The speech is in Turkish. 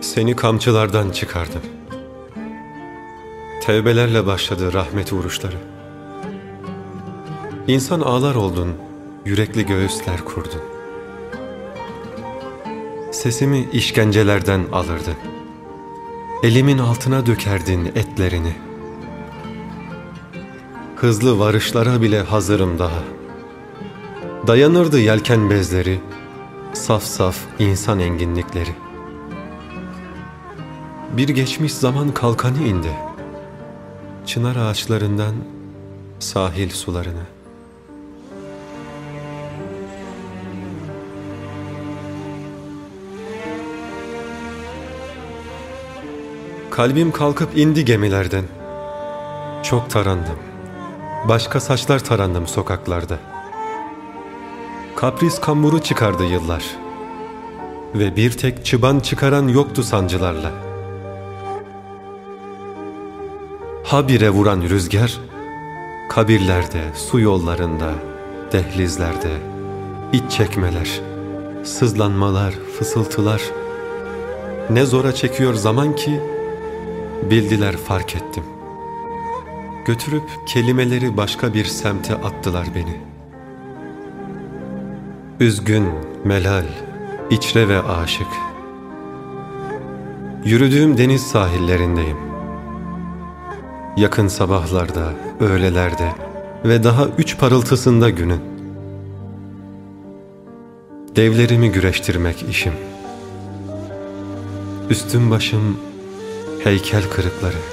Seni kamçılardan çıkardım. Tevbelerle başladı rahmet vuruşları. İnsan ağlar oldun, yürekli göğüsler kurdun. Sesimi işkencelerden alırdın. Elimin altına dökerdin etlerini. Hızlı varışlara bile hazırım daha. Dayanırdı yelken bezleri, saf saf insan enginlikleri. Bir geçmiş zaman kalkanı indi. Çınar ağaçlarından sahil sularına. Kalbim kalkıp indi gemilerden. Çok tarandım. Başka saçlar tarandım sokaklarda. Kapris kamburu çıkardı yıllar. Ve bir tek çıban çıkaran yoktu sancılarla. Habire vuran rüzgar, kabirlerde, su yollarında, dehlizlerde, iç çekmeler, sızlanmalar, fısıltılar, ne zora çekiyor zaman ki, bildiler fark ettim. Götürüp kelimeleri başka bir semte attılar beni. Üzgün, melal, içre ve aşık. Yürüdüğüm deniz sahillerindeyim. Yakın sabahlarda, öğlelerde ve daha üç parıltısında günün. Devlerimi güreştirmek işim. Üstüm başım heykel kırıkları.